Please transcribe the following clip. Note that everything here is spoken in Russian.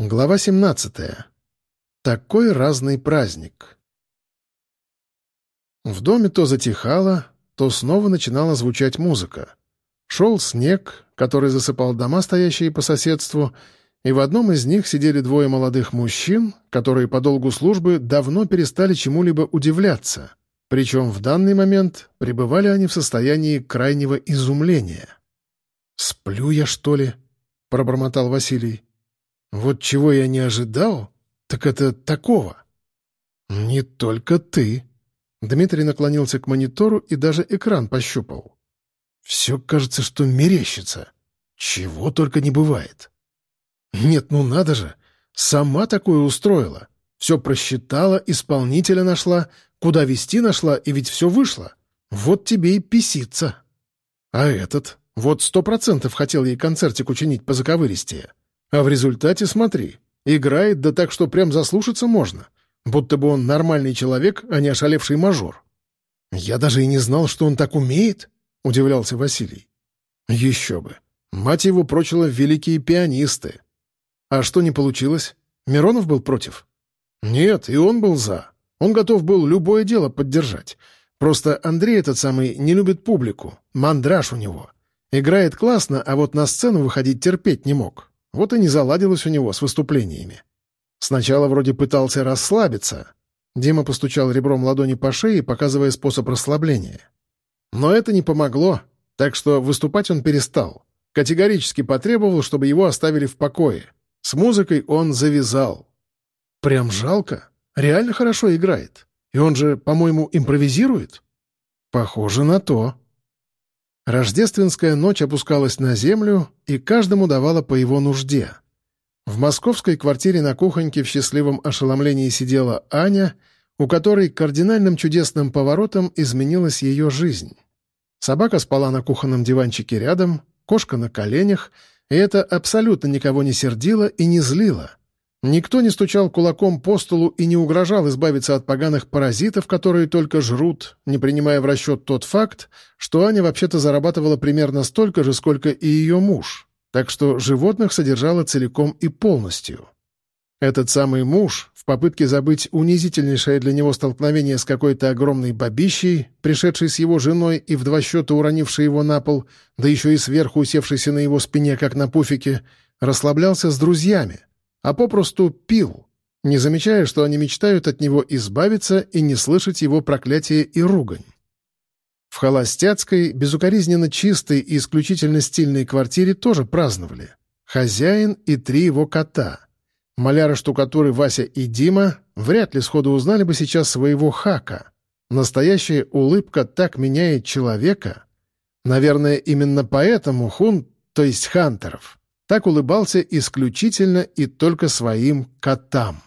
Глава 17. Такой разный праздник. В доме то затихало, то снова начинала звучать музыка. Шел снег, который засыпал дома, стоящие по соседству, и в одном из них сидели двое молодых мужчин, которые по долгу службы давно перестали чему-либо удивляться. Причем в данный момент пребывали они в состоянии крайнего изумления. «Сплю я, что ли?» — пробормотал Василий. Вот чего я не ожидал, так это такого. Не только ты. Дмитрий наклонился к монитору и даже экран пощупал. Все кажется, что мерещится. Чего только не бывает. Нет, ну надо же. Сама такое устроила. Все просчитала, исполнителя нашла, куда вести нашла, и ведь все вышло. Вот тебе и писится. А этот? Вот сто процентов хотел ей концертик учинить по заковыристее. А в результате, смотри, играет да так, что прям заслушаться можно. Будто бы он нормальный человек, а не ошалевший мажор. «Я даже и не знал, что он так умеет», — удивлялся Василий. «Еще бы. Мать его прочила великие пианисты. А что не получилось? Миронов был против?» «Нет, и он был за. Он готов был любое дело поддержать. Просто Андрей этот самый не любит публику. Мандраж у него. Играет классно, а вот на сцену выходить терпеть не мог. Вот и не заладилось у него с выступлениями. Сначала вроде пытался расслабиться. Дима постучал ребром ладони по шее, показывая способ расслабления. Но это не помогло, так что выступать он перестал. Категорически потребовал, чтобы его оставили в покое. С музыкой он завязал. Прям жалко. Реально хорошо играет. И он же, по-моему, импровизирует? Похоже на то. Рождественская ночь опускалась на землю, и каждому давала по его нужде. В московской квартире на кухоньке в счастливом ошеломлении сидела Аня, у которой кардинальным чудесным поворотом изменилась ее жизнь. Собака спала на кухонном диванчике рядом, кошка на коленях, и это абсолютно никого не сердило и не злило — Никто не стучал кулаком по столу и не угрожал избавиться от поганых паразитов, которые только жрут, не принимая в расчет тот факт, что Аня вообще-то зарабатывала примерно столько же, сколько и ее муж, так что животных содержала целиком и полностью. Этот самый муж, в попытке забыть унизительнейшее для него столкновение с какой-то огромной бабищей, пришедшей с его женой и в два счета уронившей его на пол, да еще и сверху усевшейся на его спине, как на пуфике, расслаблялся с друзьями — а попросту пил, не замечая, что они мечтают от него избавиться и не слышать его проклятия и ругань. В холостяцкой, безукоризненно чистой и исключительно стильной квартире тоже праздновали. Хозяин и три его кота. Маляра штукатуры Вася и Дима вряд ли сходу узнали бы сейчас своего хака. Настоящая улыбка так меняет человека. Наверное, именно поэтому Хун, то есть Хантеров, так улыбался исключительно и только своим котам.